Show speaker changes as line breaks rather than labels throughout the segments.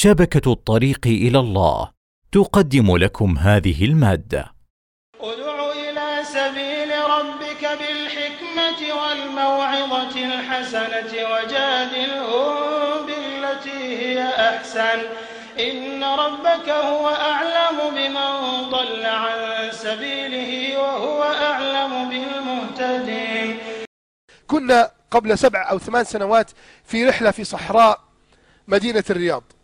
شبكة الطريق إلى الله تقدم لكم هذه المادة.
ادع إلى سبيل ربك بالحكمة والموعظة الحسنة وجادلهم بالتي هي أحسن. إن ربك هو أعلم بمن ضل عن سبيله وهو أعلم بالمهتدين.
كنا قبل سبع أو ثمان سنوات في رحلة في صحراء مدينة الرياض.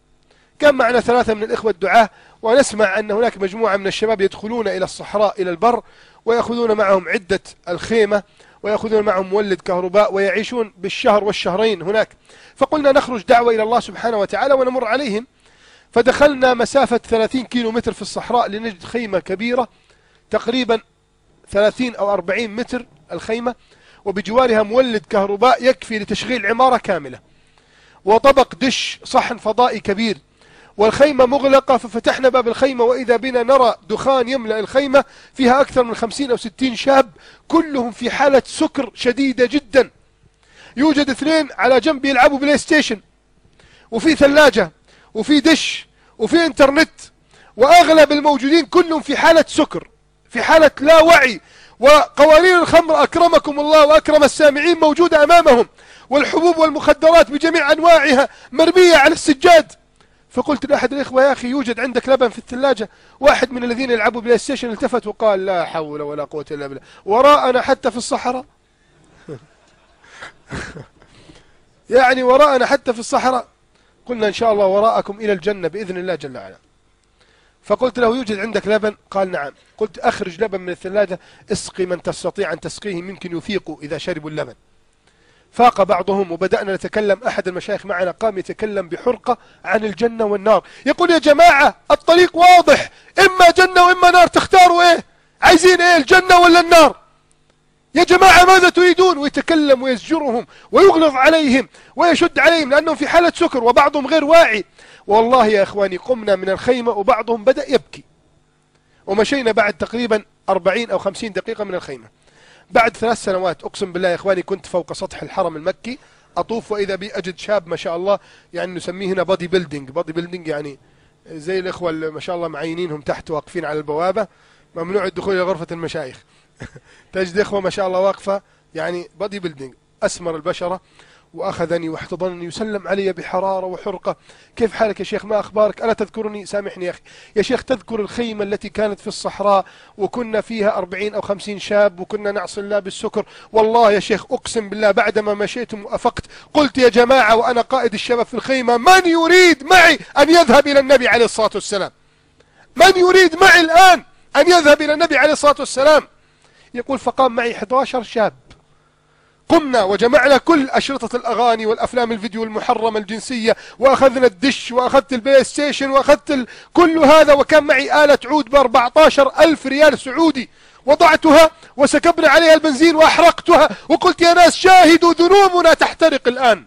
كان معنا ثلاثة من الإخوة الدعاة؟ ونسمع أن هناك مجموعة من الشباب يدخلون إلى الصحراء إلى البر ويأخذون معهم عدة الخيمة ويأخذون معهم مولد كهرباء ويعيشون بالشهر والشهرين هناك. فقلنا نخرج دعوة إلى الله سبحانه وتعالى ونمر عليهم. فدخلنا مسافة 30 كيلو متر في الصحراء لنجد خيمة كبيرة تقريبا 30 أو 40 متر الخيمة وبجوارها مولد كهرباء يكفي لتشغيل عمارة كاملة. وطبق دش صحن فضائي كبير والخيمة مغلقة ففتحنا باب الخيمة وإذا بنا نرى دخان يملأ الخيمة فيها أكثر من خمسين أو ستين شاب كلهم في حالة سكر شديدة جدا. يوجد اثنين على جنب يلعبوا PlayStation وفي ثلاجة وفي دش وفي إنترنت وأغلب الموجودين كلهم في حالة سكر في حالة لا وعي. وقناني الخمر أكرمكم الله وأكرم السامعين موجودة أمامهم والحبوب والمخدرات بجميع أنواعها مرمية على السجاد. فقلت لأحد الإخوة يا أخي يوجد عندك لبن في الثلاجة. واحد من الذين يلعبوا PlayStation التفت وقال لا حول ولا قوة إلا بالله. وراءنا حتى في الصحراء. يعني وراءنا حتى في الصحراء. قلنا إن شاء الله وراءكم إلى الجنة بإذن الله جل وعلا. فقلت له يوجد عندك لبن؟ قال نعم. قلت أخرج لبن من الثلاجة. اسقي من تستطيع أن تسقيه. يمكن يفيقوا إذا شربوا اللبن. فاق بعضهم وبدأنا نتكلم. أحد المشايخ معنا قام يتكلم بحرقة عن الجنة والنار. يقول يا جماعة الطريق واضح. إما جنة وإما نار تختاروا إيه؟ عايزين إيه الجنة ولا النار؟ يا جماعة ماذا تريدون؟ ويتكلم ويزجرهم ويغلظ عليهم ويشد عليهم لأنهم في حالة سكر وبعضهم غير واعي. والله يا إخواني قمنا من الخيمة وبعضهم بدأ يبكي. ومشينا بعد تقريبا 40 أو 50 دقيقة من الخيمة. بعد ثلاث سنوات أقسم بالله يا إخواني كنت فوق سطح الحرم المكي أطوف وإذا بي أجد شاب ما شاء الله يعني نسميه هنا body building body building يعني زي الإخوة اللي ما شاء الله معينينهم تحت واقفين على البوابة ممنوع الدخول إلى غرفة المشايخ. تجد إخوة ما شاء الله واقفة يعني body building أسمر البشرة. وأخذني واحتضنني وسلم علي بحرارة وحرقة. كيف حالك يا شيخ؟ ما أخبارك؟ ألا تذكرني؟ سامحني يا أخي. يا شيخ تذكر الخيمة التي كانت في الصحراء وكنا فيها أربعين أو خمسين شاب وكنا نعصي الله بالسكر والله يا شيخ أقسم بالله بعدما مشيت وأفقت قلت يا جماعة وأنا قائد الشباب في الخيمة من يريد معي أن يذهب إلى النبي عليه الصلاة والسلام؟ من يريد معي الآن أن يذهب إلى النبي عليه الصلاة والسلام؟ يقول فقام معي 11 شاب. قمنا وجمعنا كل أشرطة الأغاني والأفلام الفيديو المحرمة الجنسية وأخذنا الدش وأخذت ال PlayStation وأخذت ال... كل هذا وكان معي آلة عود ب 14 ألف ريال سعودي. وضعتها وسكبنا عليها البنزين وأحرقتها وقلت يا ناس شاهدوا ذنوبنا تحترق الآن.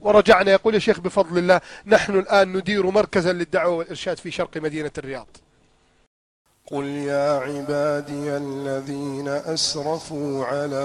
ورجعنا يقول يا شيخ بفضل الله نحن الآن ندير مركزا للدعوة والإرشاد في شرق مدينة الرياض.
قل يا عبادي الذين أسرفوا على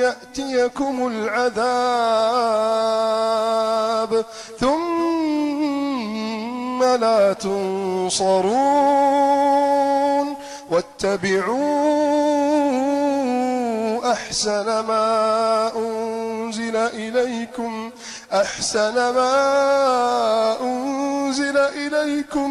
يأتيكم العذاب ثم لا تنصرون واتبعوا أحسن ما أنزل إليكم أحسن ما أنزل إليكم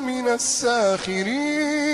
من الساخرين.